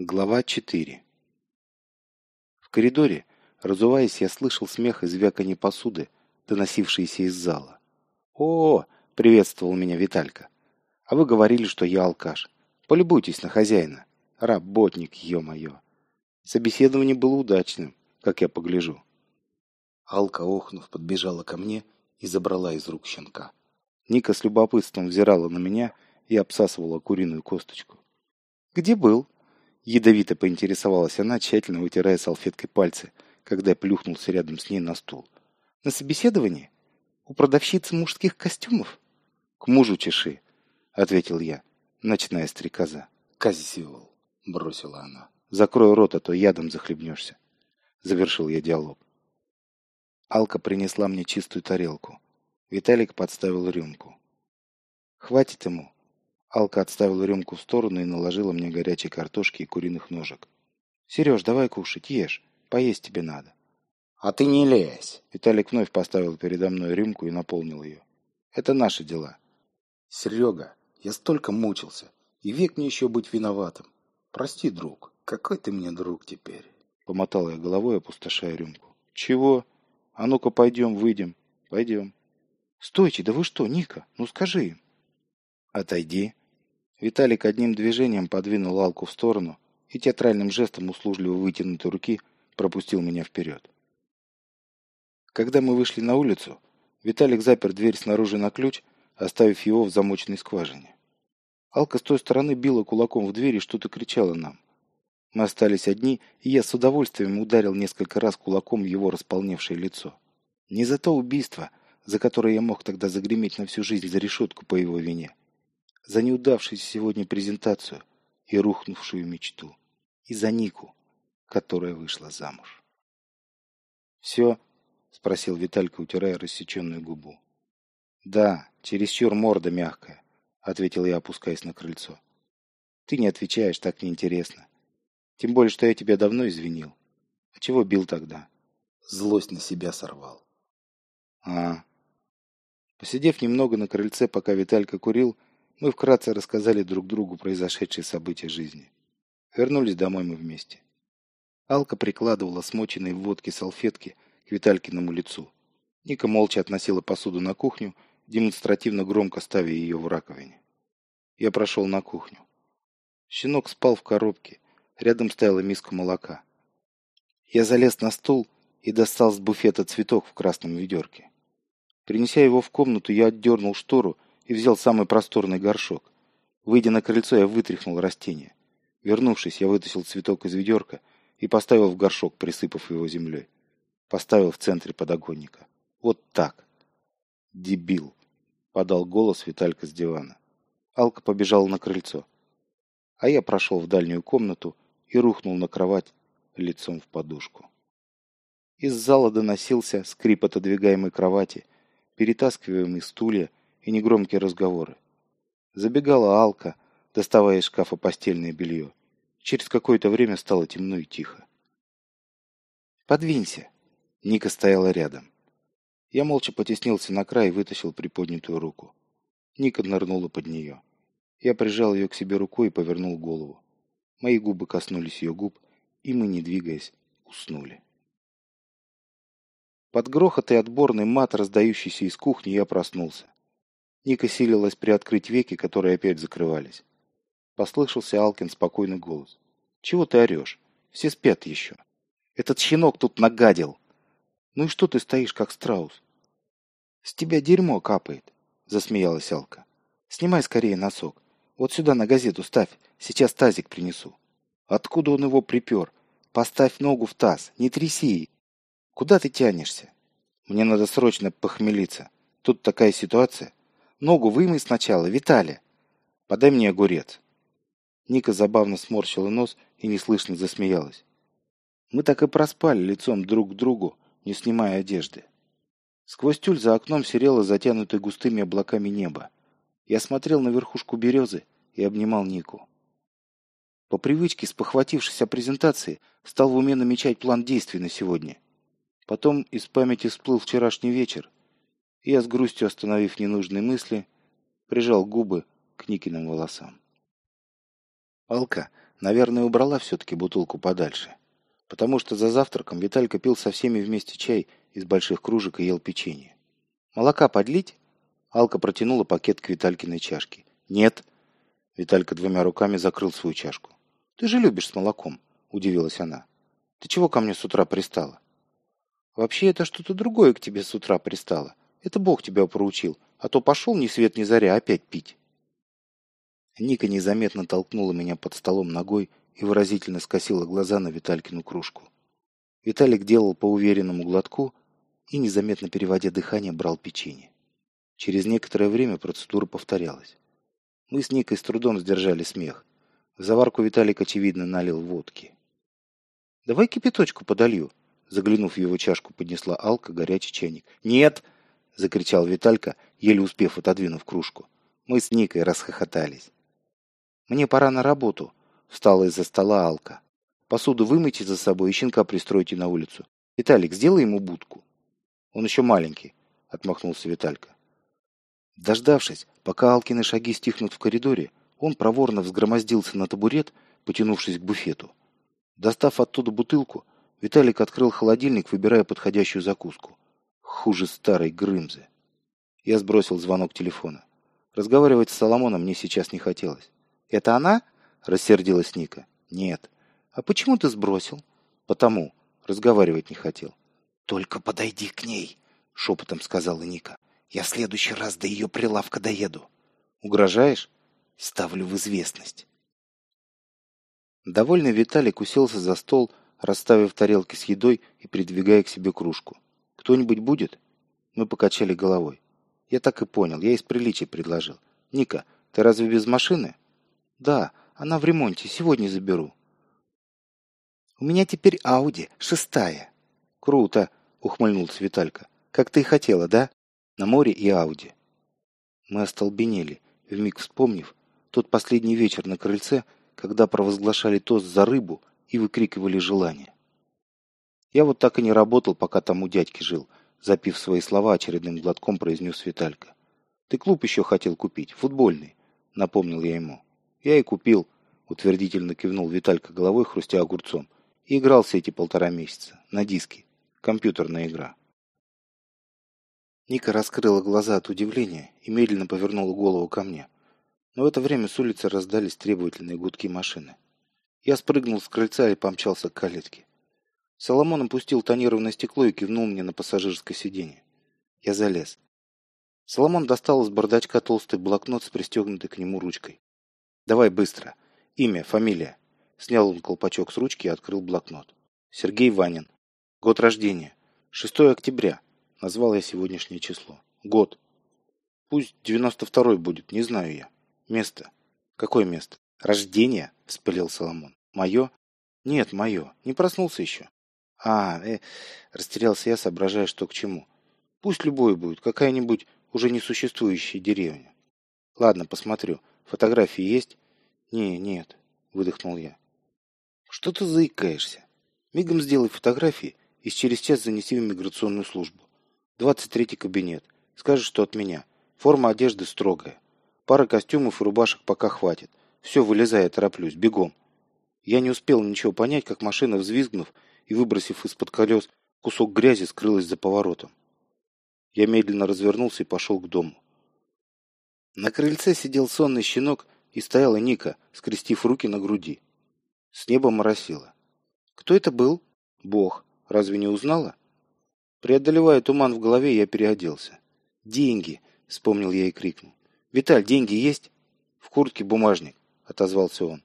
Глава 4 В коридоре, разуваясь, я слышал смех и звяканье посуды, доносившиеся из зала. «О!» — приветствовал меня Виталька. «А вы говорили, что я алкаш. Полюбуйтесь на хозяина. Работник, ё-моё!» Собеседование было удачным, как я погляжу. Алка, охнув, подбежала ко мне и забрала из рук щенка. Ника с любопытством взирала на меня и обсасывала куриную косточку. «Где был?» Ядовито поинтересовалась она, тщательно вытирая салфеткой пальцы, когда я плюхнулся рядом с ней на стул. «На собеседовании? У продавщицы мужских костюмов?» «К мужу чеши», — ответил я, ночная стрекоза. «Козел», — бросила она. «Закрой рот, а то ядом захлебнешься», — завершил я диалог. Алка принесла мне чистую тарелку. Виталик подставил рюмку. «Хватит ему», Алка отставила рюмку в сторону и наложила мне горячей картошки и куриных ножек. «Сереж, давай кушать, ешь. Поесть тебе надо». «А ты не лезь!» Виталик вновь поставил передо мной рюмку и наполнил ее. «Это наши дела». «Серега, я столько мучился, и век мне еще быть виноватым. Прости, друг, какой ты мне друг теперь?» Помотал я головой, опустошая рюмку. «Чего? А ну-ка пойдем, выйдем. Пойдем». «Стойте, да вы что, Ника? Ну скажи им». «Отойди», Виталик одним движением подвинул Алку в сторону и театральным жестом услужливо вытянутой руки пропустил меня вперед. Когда мы вышли на улицу, Виталик запер дверь снаружи на ключ, оставив его в замочной скважине. Алка с той стороны била кулаком в дверь и что-то кричала нам. Мы остались одни, и я с удовольствием ударил несколько раз кулаком его располневшее лицо. Не за то убийство, за которое я мог тогда загреметь на всю жизнь за решетку по его вине, за неудавшуюся сегодня презентацию и рухнувшую мечту, и за Нику, которая вышла замуж. «Все?» — спросил Виталька, утирая рассеченную губу. «Да, чересчур морда мягкая», — ответил я, опускаясь на крыльцо. «Ты не отвечаешь, так неинтересно. Тем более, что я тебя давно извинил. А чего бил тогда?» Злость на себя сорвал. «А...» Посидев немного на крыльце, пока Виталька курил, мы вкратце рассказали друг другу произошедшие события жизни. Вернулись домой мы вместе. Алка прикладывала смоченные в водке салфетки к Виталькиному лицу. Ника молча относила посуду на кухню, демонстративно громко ставя ее в раковине. Я прошел на кухню. Щенок спал в коробке. Рядом стояла миска молока. Я залез на стул и достал с буфета цветок в красном ведерке. Принеся его в комнату, я отдернул штору и взял самый просторный горшок. Выйдя на крыльцо, я вытряхнул растение. Вернувшись, я вытащил цветок из ведерка и поставил в горшок, присыпав его землей. Поставил в центре подоконника. Вот так. Дебил, подал голос Виталька с дивана. Алка побежала на крыльцо. А я прошел в дальнюю комнату и рухнул на кровать лицом в подушку. Из зала доносился скрип отодвигаемой кровати, перетаскиваемые стулья и негромкие разговоры. Забегала Алка, доставая из шкафа постельное белье. Через какое-то время стало темно и тихо. «Подвинься!» Ника стояла рядом. Я молча потеснился на край и вытащил приподнятую руку. Ника нырнула под нее. Я прижал ее к себе рукой и повернул голову. Мои губы коснулись ее губ, и мы, не двигаясь, уснули. Под грохот и отборный мат, раздающийся из кухни, я проснулся. Ника силилась приоткрыть веки, которые опять закрывались. Послышался Алкин спокойный голос. «Чего ты орешь? Все спят еще. Этот щенок тут нагадил. Ну и что ты стоишь, как страус?» «С тебя дерьмо капает», — засмеялась Алка. «Снимай скорее носок. Вот сюда на газету ставь. Сейчас тазик принесу». «Откуда он его припер? Поставь ногу в таз. Не тряси. Куда ты тянешься?» «Мне надо срочно похмелиться. Тут такая ситуация. Ногу вымой сначала, Виталий. Подай мне огурец. Ника забавно сморщила нос и неслышно засмеялась. Мы так и проспали лицом друг к другу, не снимая одежды. Сквозь тюль за окном серело затянутое густыми облаками небо. Я смотрел на верхушку березы и обнимал Нику. По привычке, спохватившись о презентации, стал в уме намечать план действий на сегодня. Потом из памяти всплыл вчерашний вечер, я, с грустью остановив ненужные мысли, прижал губы к Никиным волосам. Алка, Наверное, убрала все-таки бутылку подальше. Потому что за завтраком Виталька пил со всеми вместе чай из больших кружек и ел печенье. «Молока подлить?» Алка протянула пакет к Виталькиной чашке. «Нет». Виталька двумя руками закрыл свою чашку. «Ты же любишь с молоком», — удивилась она. «Ты чего ко мне с утра пристала?» «Вообще это что-то другое к тебе с утра пристало. Это Бог тебя проучил, а то пошел ни свет ни заря опять пить». Ника незаметно толкнула меня под столом ногой и выразительно скосила глаза на Виталькину кружку. Виталик делал по уверенному глотку и, незаметно переводя дыхание, брал печенье. Через некоторое время процедура повторялась. Мы с Никой с трудом сдержали смех. В заварку Виталик, очевидно, налил водки. «Давай кипяточку подолью», Заглянув в его чашку, поднесла Алка горячий чайник. «Нет!» — закричал Виталька, еле успев отодвинув кружку. Мы с Никой расхохотались. «Мне пора на работу», — встала из-за стола Алка. «Посуду вымойте за собой и щенка пристройте на улицу. Виталик, сделай ему будку». «Он еще маленький», — отмахнулся Виталька. Дождавшись, пока Алкины шаги стихнут в коридоре, он проворно взгромоздился на табурет, потянувшись к буфету. Достав оттуда бутылку, Виталик открыл холодильник, выбирая подходящую закуску. Хуже старой Грымзы. Я сбросил звонок телефона. Разговаривать с Соломоном мне сейчас не хотелось. «Это она?» – рассердилась Ника. «Нет». «А почему ты сбросил?» «Потому. Разговаривать не хотел». «Только подойди к ней», – шепотом сказала Ника. «Я в следующий раз до ее прилавка доеду». «Угрожаешь?» «Ставлю в известность». Довольный Виталик уселся за стол, расставив тарелки с едой и придвигая к себе кружку. «Кто-нибудь будет?» Мы покачали головой. Я так и понял, я из приличия предложил. «Ника, ты разве без машины?» «Да, она в ремонте, сегодня заберу». «У меня теперь Ауди, шестая». «Круто», — ухмыльнулся Виталька. «Как ты и хотела, да? На море и Ауди». Мы остолбенели, вмиг вспомнив тот последний вечер на крыльце, когда провозглашали тост за рыбу и выкрикивали желания. Я вот так и не работал, пока там у дядьки жил, запив свои слова очередным глотком произнес Виталька. Ты клуб еще хотел купить, футбольный, напомнил я ему. Я и купил, утвердительно кивнул Виталька головой, хрустя огурцом. И играл все эти полтора месяца, на диске. Компьютерная игра. Ника раскрыла глаза от удивления и медленно повернула голову ко мне. Но в это время с улицы раздались требовательные гудки машины. Я спрыгнул с крыльца и помчался к калитке. Соломон опустил тонированное стекло и кивнул мне на пассажирское сиденье. Я залез. Соломон достал из бардачка толстый блокнот с пристегнутой к нему ручкой. «Давай быстро. Имя, фамилия». Снял он колпачок с ручки и открыл блокнот. «Сергей Ванин. Год рождения. 6 октября». Назвал я сегодняшнее число. «Год. Пусть 92-й будет, не знаю я. Место. Какое место? Рождение?» – вспылил Соломон. «Мое?» «Нет, мое. Не проснулся еще». «А, э...» – растерялся я, соображая, что к чему. «Пусть любой будет, какая-нибудь уже несуществующая деревня». «Ладно, посмотрю. Фотографии есть?» «Не, нет», – выдохнул я. «Что ты заикаешься? Мигом сделай фотографии и через час занеси в миграционную службу. Двадцать третий кабинет. Скажешь, что от меня. Форма одежды строгая. Пара костюмов и рубашек пока хватит. Все, вылезай, тороплюсь. Бегом. Я не успел ничего понять, как машина, взвизгнув и выбросив из-под колес кусок грязи, скрылась за поворотом. Я медленно развернулся и пошел к дому. На крыльце сидел сонный щенок и стояла Ника, скрестив руки на груди. С неба моросило. Кто это был? Бог. Разве не узнала? Преодолевая туман в голове, я переоделся. «Деньги!» — вспомнил я и крикнул. «Виталь, деньги есть?» «В куртке бумажник», — отозвался он.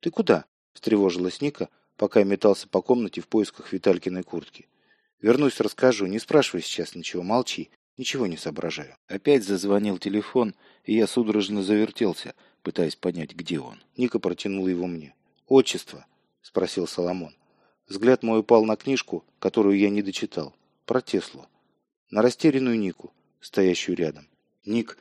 «Ты куда?» — встревожилась Ника, пока я метался по комнате в поисках Виталькиной куртки. «Вернусь, расскажу. Не спрашивай сейчас ничего, молчи. Ничего не соображаю». Опять зазвонил телефон, и я судорожно завертелся, пытаясь понять, где он. Ника протянула его мне. «Отчество?» — спросил Соломон. Взгляд мой упал на книжку, которую я не дочитал. Про Теслу. На растерянную Нику, стоящую рядом. «Ник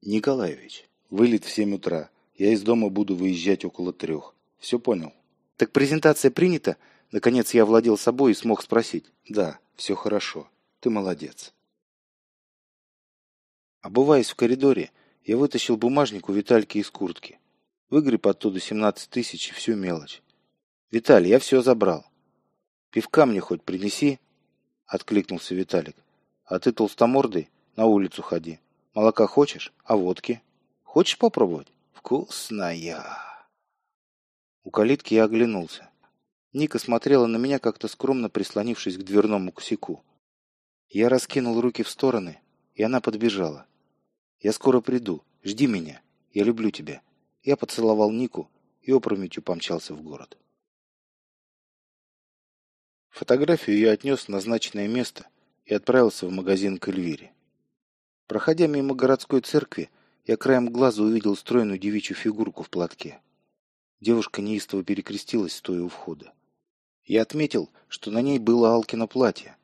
Николаевич, вылет в семь утра. Я из дома буду выезжать около трех. Все понял?» «Так презентация принята?» Наконец я владел собой и смог спросить. «Да, все хорошо. Ты молодец». Обуваясь в коридоре, я вытащил бумажник у Витальки из куртки. Выгреб оттуда 17 тысяч и всю мелочь. Виталий, я все забрал. Пивка мне хоть принеси, откликнулся Виталик. А ты толстомордый, на улицу ходи. Молока хочешь? А водки? Хочешь попробовать? Вкусная. У калитки я оглянулся. Ника смотрела на меня, как-то скромно прислонившись к дверному косяку. Я раскинул руки в стороны, и она подбежала. «Я скоро приду. Жди меня. Я люблю тебя». Я поцеловал Нику и опрометью помчался в город. Фотографию я отнес в назначенное место и отправился в магазин к Эльвире. Проходя мимо городской церкви, я краем глаза увидел стройную девичью фигурку в платке. Девушка неистово перекрестилась, стоя у входа. Я отметил, что на ней было Алкино платье,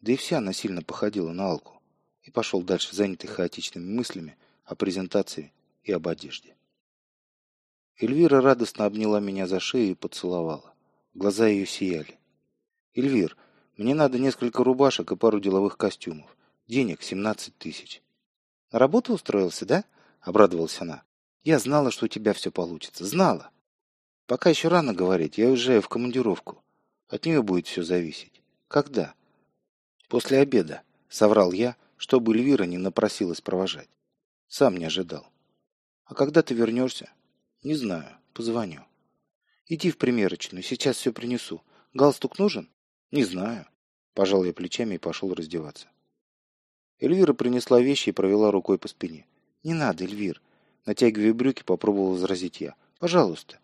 да и вся она сильно походила на Алку, и пошел дальше, занятый хаотичными мыслями о презентации и об одежде. Эльвира радостно обняла меня за шею и поцеловала. Глаза ее сияли. «Эльвир, мне надо несколько рубашек и пару деловых костюмов. Денег семнадцать тысяч». «На работу устроился, да?» — обрадовалась она. «Я знала, что у тебя все получится. Знала. Пока еще рано говорить, я уезжаю в командировку. От нее будет все зависеть. Когда?» «После обеда», — соврал я, чтобы Эльвира не напросилась провожать. Сам не ожидал. «А когда ты вернешься?» «Не знаю. Позвоню». «Иди в примерочную, сейчас все принесу. Галстук нужен?» «Не знаю». Пожал я плечами и пошел раздеваться. Эльвира принесла вещи и провела рукой по спине. «Не надо, Эльвир!» Натягивая брюки, попробовал возразить я. «Пожалуйста!»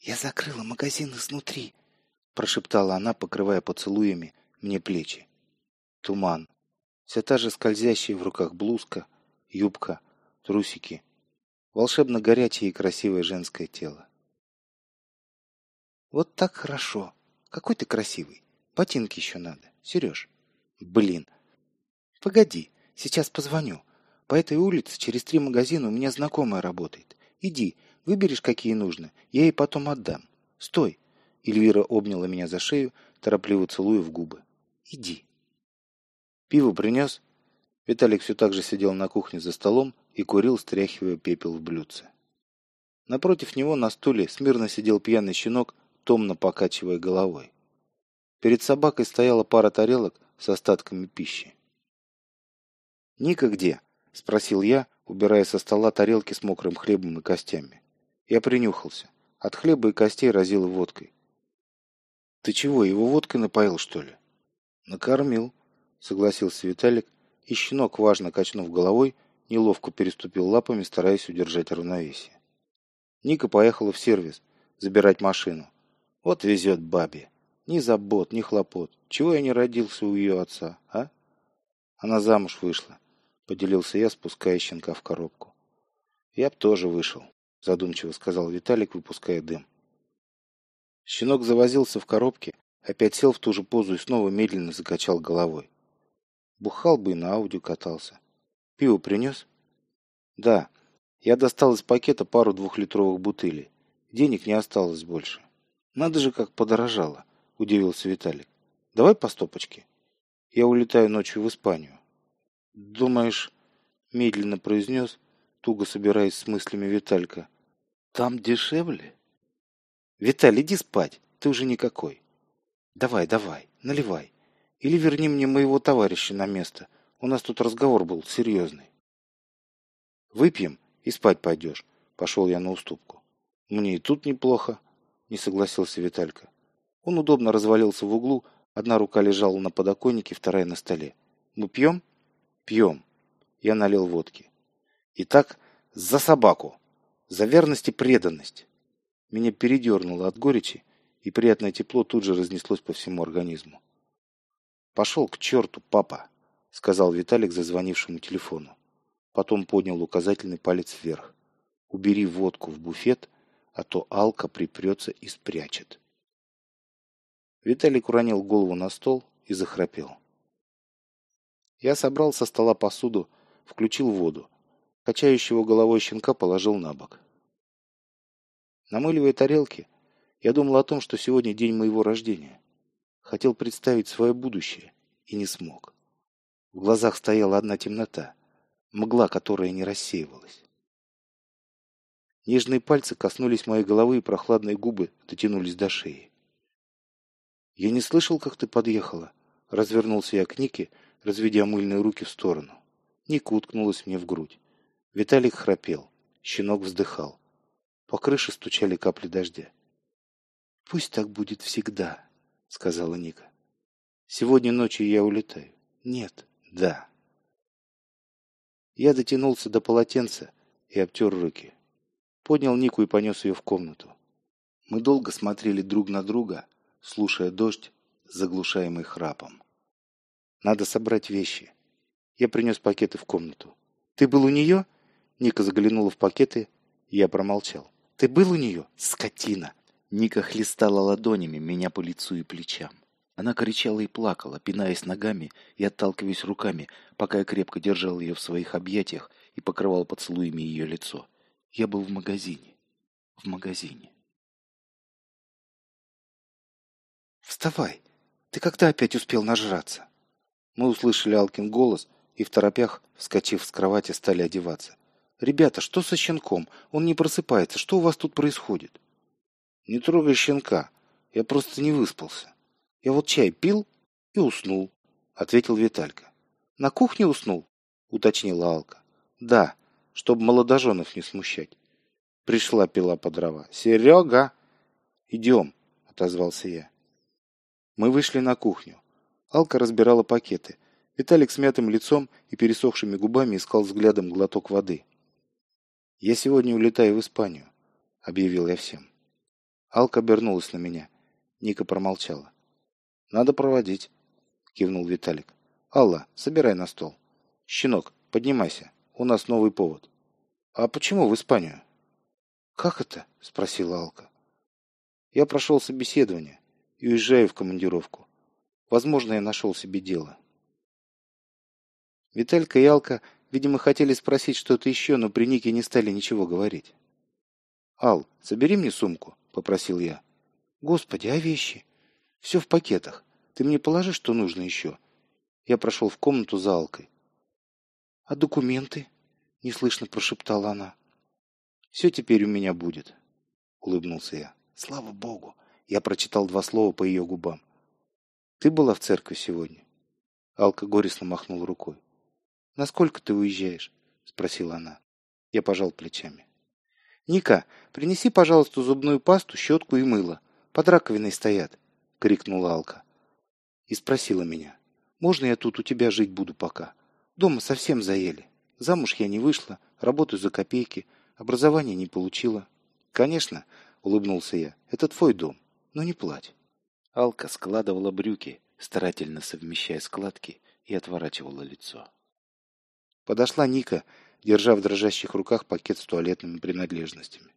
«Я закрыла магазин изнутри!» Прошептала она, покрывая поцелуями мне плечи. Туман. Вся та же скользящая в руках блузка, юбка, трусики. Волшебно горячее и красивое женское тело. «Вот так хорошо!» Какой ты красивый. Ботинки еще надо. Сереж. Блин. Погоди, сейчас позвоню. По этой улице через три магазина у меня знакомая работает. Иди, выберешь, какие нужно. Я ей потом отдам. Стой. Эльвира обняла меня за шею, торопливо целуя в губы. Иди. Пиво принес? Виталик все так же сидел на кухне за столом и курил, стряхивая пепел в блюдце. Напротив него на стуле смирно сидел пьяный щенок томно покачивая головой. Перед собакой стояла пара тарелок с остатками пищи. «Ника где?» – спросил я, убирая со стола тарелки с мокрым хлебом и костями. Я принюхался. От хлеба и костей разило водкой. «Ты чего, его водкой напоил, что ли?» «Накормил», — согласился Виталик, и щенок, важно качнув головой, неловко переступил лапами, стараясь удержать равновесие. Ника поехала в сервис забирать машину, вот везет бабе. Ни забот, ни хлопот. Чего я не родился у ее отца, а? Она замуж вышла, поделился я, спуская щенка в коробку. Я б тоже вышел, задумчиво сказал Виталик, выпуская дым. Щенок завозился в коробке, опять сел в ту же позу и снова медленно закачал головой. Бухал бы и на аудио катался. Пиво принес? Да. Я достал из пакета пару двухлитровых бутылей. Денег не осталось больше. Надо же, как подорожало, удивился Виталик. Давай по стопочке. Я улетаю ночью в Испанию. Думаешь, медленно произнес, туго собираясь с мыслями Виталька. Там дешевле? Виталий, иди спать, ты уже никакой. Давай, давай, наливай. Или верни мне моего товарища на место. У нас тут разговор был серьезный. Выпьем и спать пойдешь. Пошел я на уступку. Мне и тут неплохо не согласился Виталька. Он удобно развалился в углу, одна рука лежала на подоконнике, вторая на столе. «Мы пьем?» «Пьем». Я налил водки. «Итак, за собаку! За верность и преданность!» Меня передернуло от горечи, и приятное тепло тут же разнеслось по всему организму. «Пошел к черту, папа!» — сказал Виталик зазвонившему телефону. Потом поднял указательный палец вверх. «Убери водку в буфет а то Алка припрется и спрячет. Виталик уронил голову на стол и захрапел. Я собрал со стола посуду, включил воду. Качающего головой щенка положил на бок. Намыливая тарелки, я думал о том, что сегодня день моего рождения. Хотел представить свое будущее и не смог. В глазах стояла одна темнота, мгла, которая не рассеивалась. Нежные пальцы коснулись моей головы, и прохладные губы дотянулись до шеи. «Я не слышал, как ты подъехала», — развернулся я к Нике, разведя мыльные руки в сторону. Ника уткнулась мне в грудь. Виталик храпел, щенок вздыхал. По крыше стучали капли дождя. «Пусть так будет всегда», — сказала Ника. «Сегодня ночью я улетаю». «Нет, да». Я дотянулся до полотенца и обтер руки. Поднял Нику и понес ее в комнату. Мы долго смотрели друг на друга, слушая дождь, заглушаемый храпом. Надо собрать вещи. Я принес пакеты в комнату. «Ты был у нее?» Ника заглянула в пакеты, я промолчал. «Ты был у нее? Скотина!» Ника хлестала ладонями меня по лицу и плечам. Она кричала и плакала, пинаясь ногами и отталкиваясь руками, пока я крепко держал ее в своих объятиях и покрывал поцелуями ее лицо. Я был в магазине. В магазине. «Вставай! Ты когда опять успел нажраться?» Мы услышали Алкин голос и в торопях, вскочив с кровати, стали одеваться. «Ребята, что со щенком? Он не просыпается. Что у вас тут происходит?» «Не трогай щенка. Я просто не выспался. Я вот чай пил и уснул», — ответил Виталька. «На кухне уснул?» — уточнила Алка. «Да, чтобы молодоженов не смущать». Пришла пила по дрова. «Серега!» «Идем», — отозвался я. Мы вышли на кухню. Алка разбирала пакеты. Виталик с мятым лицом и пересохшими губами искал взглядом глоток воды. «Я сегодня улетаю в Испанию», — объявил я всем. Алка обернулась на меня. Ника промолчала. «Надо проводить», — кивнул Виталик. «Алла, собирай на стол. Щенок, поднимайся. У нас новый повод». «А почему в Испанию?» «Как это?» — спросила Алка. «Я прошел собеседование и уезжаю в командировку. Возможно, я нашел себе дело». Виталька и Алка, видимо, хотели спросить что-то еще, но при Нике не стали ничего говорить. «Ал, собери мне сумку», — попросил я. «Господи, а вещи? Все в пакетах. Ты мне положи, что нужно еще». Я прошел в комнату за Алкой. «А документы?» — неслышно прошептала она. «Все теперь у меня будет», — улыбнулся я. «Слава Богу!» — я прочитал два слова по ее губам. «Ты была в церкви сегодня?» Алка горестно махнул рукой. «Насколько ты уезжаешь?» — спросила она. Я пожал плечами. «Ника, принеси, пожалуйста, зубную пасту, щетку и мыло. Под раковиной стоят», — крикнула Алка. И спросила меня. «Можно я тут у тебя жить буду пока? Дома совсем заели. Замуж я не вышла, работаю за копейки, образование не получила». «Конечно», — улыбнулся я, — «это твой дом, но не плачь». Алка складывала брюки, старательно совмещая складки, и отворачивала лицо. Подошла Ника, держа в дрожащих руках пакет с туалетными принадлежностями.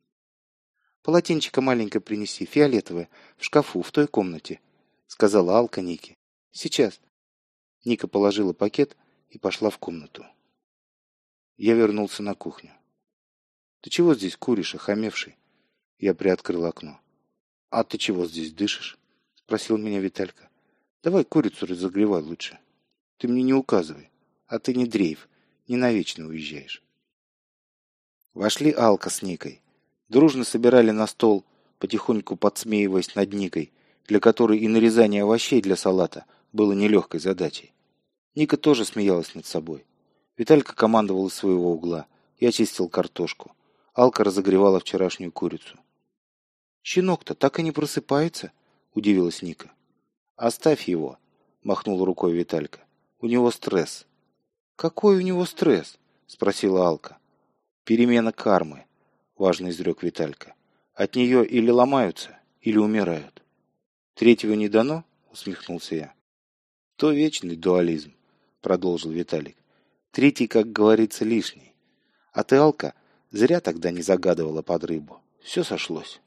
«Полотенчика маленькое принеси, фиолетовое, в шкафу, в той комнате», — сказала Алка Нике. «Сейчас». Ника положила пакет и пошла в комнату. Я вернулся на кухню. «Ты чего здесь куришь, охамевший?» Я приоткрыл окно. «А ты чего здесь дышишь?» — спросил меня Виталька. «Давай курицу разогревай лучше. Ты мне не указывай. А ты не дрейф, не навечно уезжаешь». Вошли Алка с Никой. Дружно собирали на стол, потихоньку подсмеиваясь над Никой, для которой и нарезание овощей для салата было нелегкой задачей. Ника тоже смеялась над собой. Виталька командовал из своего угла. Я чистил картошку. Алка разогревала вчерашнюю курицу. «Щенок-то так и не просыпается?» – удивилась Ника. «Оставь его», – махнул рукой Виталька. «У него стресс». «Какой у него стресс?» – спросила Алка. Перемена кармы, важно изрек Виталька. От нее или ломаются, или умирают. Третьего не дано? Усмехнулся я. То вечный дуализм, продолжил Виталик. Третий, как говорится, лишний. А ты, Алка, зря тогда не загадывала под рыбу. Все сошлось.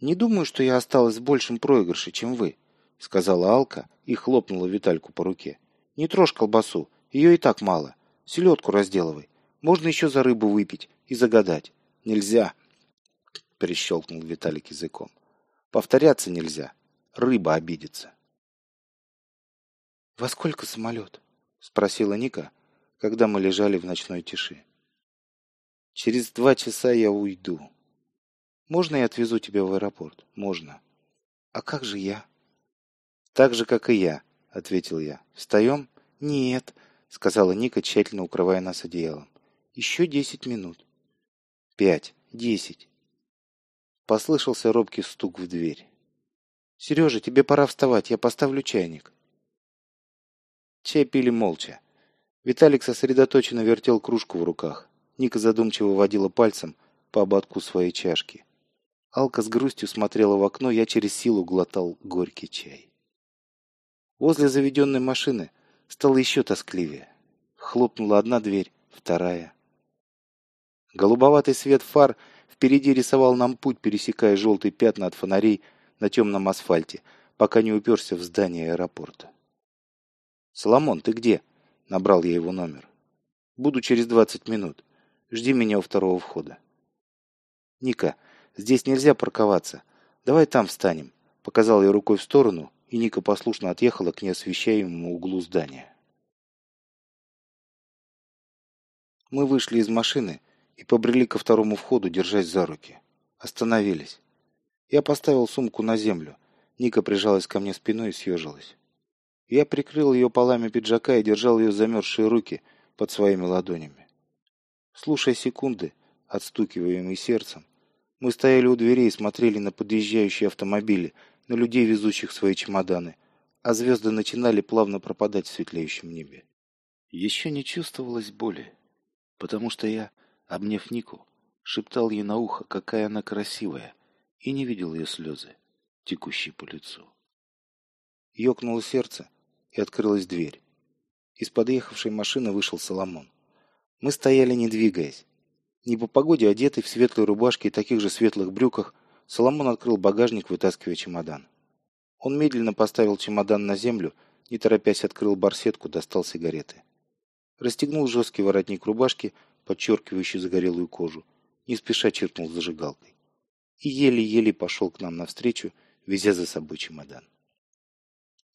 «Не думаю, что я осталась в большем проигрыше, чем вы», — сказала Алка и хлопнула Витальку по руке. «Не трожь колбасу, ее и так мало. Селедку разделывай. Можно еще за рыбу выпить и загадать. Нельзя, перещелкнул Виталик языком. Повторяться нельзя. Рыба обидится. «Во сколько самолет?» — спросила Ника, когда мы лежали в ночной тиши. Через два часа я уйду. Можно я отвезу тебя в аэропорт? Можно. А как же я? Так же, как и я, ответил я. Встаем? Нет, сказала Ника, тщательно укрывая нас одеялом. Еще десять минут. Пять, десять. Послышался робкий стук в дверь. «Сережа, тебе пора вставать, я поставлю чайник». Чай пили молча. Виталик сосредоточенно вертел кружку в руках. Ника задумчиво водила пальцем по ободку своей чашки. Алка с грустью смотрела в окно, я через силу глотал горький чай. Возле заведенной машины стало еще тоскливее. Хлопнула одна дверь, вторая. Голубоватый свет фар Впереди рисовал нам путь, пересекая желтые пятна от фонарей на темном асфальте, пока не уперся в здание аэропорта. «Соломон, ты где?» — набрал я его номер. «Буду через двадцать минут. Жди меня у второго входа». «Ника, здесь нельзя парковаться. Давай там встанем», — показал я рукой в сторону, и Ника послушно отъехала к неосвещаемому углу здания. Мы вышли из машины и побрели ко второму входу, держась за руки. Остановились. Я поставил сумку на землю. Ника прижалась ко мне спиной и съежилась. Я прикрыл ее полами пиджака и держал ее замерзшие руки под своими ладонями. Слушая секунды, отстукиваемые сердцем, мы стояли у дверей и смотрели на подъезжающие автомобили, на людей, везущих свои чемоданы, а звезды начинали плавно пропадать в светлеющем небе. Еще не чувствовалось боли, потому что я Обняв Нику, шептал ей на ухо, какая она красивая, и не видел ее слезы, текущие по лицу. Ёкнуло сердце, и открылась дверь. Из подъехавшей машины вышел Соломон. Мы стояли, не двигаясь. Не по погоде, одетый в светлой рубашке и таких же светлых брюках, Соломон открыл багажник, вытаскивая чемодан. Он медленно поставил чемодан на землю, не торопясь открыл барсетку, достал сигареты. Расстегнул жесткий воротник рубашки, подчеркивающий загорелую кожу, не спеша чиркнул зажигалкой. И еле-еле пошел к нам навстречу, везя за собой чемодан.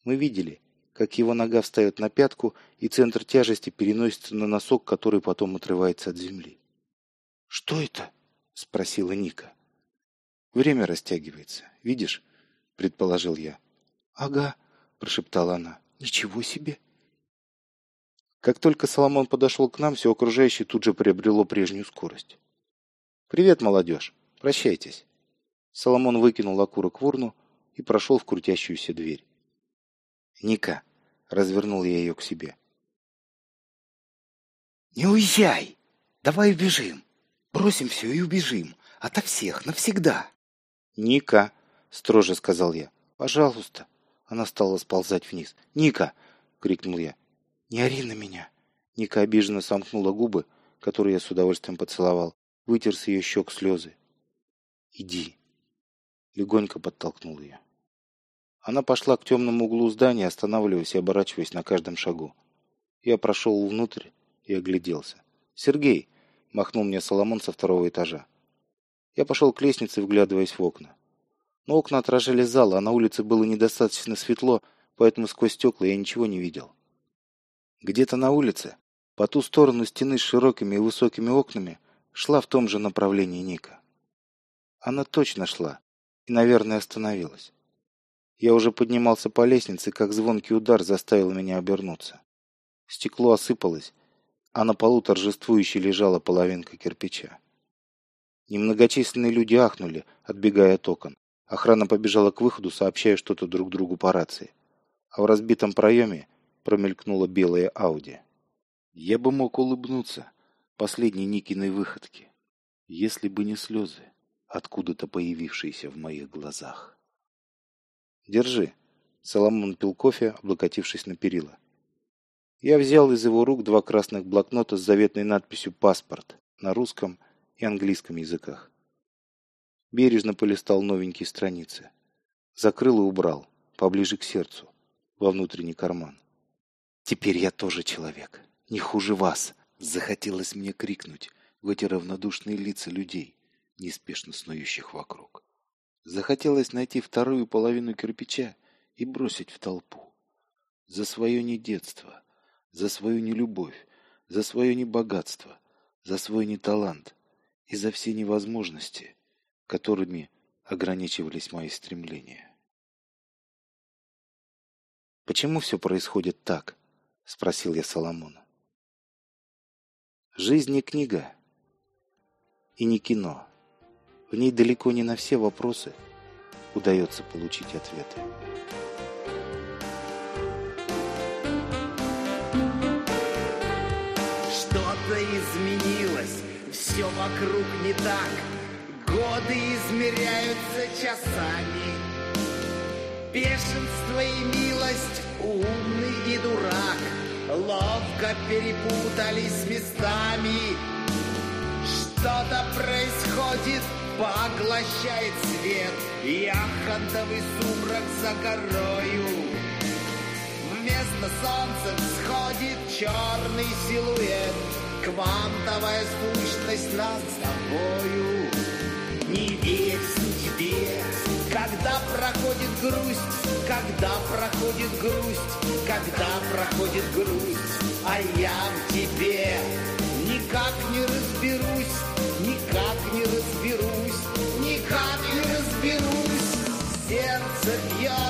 Мы видели, как его нога встает на пятку, и центр тяжести переносится на носок, который потом отрывается от земли. «Что это?» — спросила Ника. «Время растягивается. Видишь?» — предположил я. «Ага», — прошептала она. «Ничего себе!» Как только Соломон подошел к нам, все окружающее тут же приобрело прежнюю скорость. «Привет, молодежь! Прощайтесь!» Соломон выкинул окурок в урну и прошел в крутящуюся дверь. «Ника!» — развернул я ее к себе. «Не уезжай! Давай убежим! Бросим все и убежим! Ото всех, навсегда!» «Ника!» — строже сказал я. «Пожалуйста!» Она стала сползать вниз. «Ника!» — крикнул я. «Не ори на меня!» Ника обиженно сомкнула губы, которые я с удовольствием поцеловал, вытер с ее щек слезы. «Иди!» Легонько подтолкнул ее. Она пошла к темному углу здания, останавливаясь и оборачиваясь на каждом шагу. Я прошел внутрь и огляделся. «Сергей!» — махнул мне Соломон со второго этажа. Я пошел к лестнице, вглядываясь в окна. Но окна отражали зал, а на улице было недостаточно светло, поэтому сквозь стекла я ничего не видел. Где-то на улице, по ту сторону стены с широкими и высокими окнами, шла в том же направлении Ника. Она точно шла и, наверное, остановилась. Я уже поднимался по лестнице, как звонкий удар заставил меня обернуться. Стекло осыпалось, а на полу торжествующе лежала половинка кирпича. Немногочисленные люди ахнули, отбегая от окон. Охрана побежала к выходу, сообщая что-то друг другу по рации. А в разбитом проеме промелькнула белая Ауди. Я бы мог улыбнуться последней Никиной выходке, если бы не слезы, откуда-то появившиеся в моих глазах. «Держи», — Соломон пил кофе, облокотившись на перила. Я взял из его рук два красных блокнота с заветной надписью «Паспорт» на русском и английском языках. Бережно полистал новенькие страницы. Закрыл и убрал, поближе к сердцу, во внутренний карман. Теперь я тоже человек, не хуже вас. Захотелось мне крикнуть в эти равнодушные лица людей, неспешно снующих вокруг. Захотелось найти вторую половину кирпича и бросить в толпу. За свое недетство, за свою нелюбовь, за свое небогатство, за свой неталант, и за все невозможности, которыми ограничивались мои стремления. «Почему все происходит так?» — спросил я Соломона. «Жизнь не книга и не кино. В ней далеко не на все вопросы удается получить ответы». Все вокруг не так. Годы измеряются часами. Бешенство и милость, умный и дурак Ловко перепутались местами. Что-то происходит, поглощает свет, Яхонтовый сумрак за горою. Вместо солнца всходит черный силуэт, Квантовая сущность над тобою. Не верь судьбе, когда проходит грусть, когда проходит грусть, когда проходит грусть, а я в тебе никак не разберусь, никак не разберусь, никак не разберусь. Сердце бьется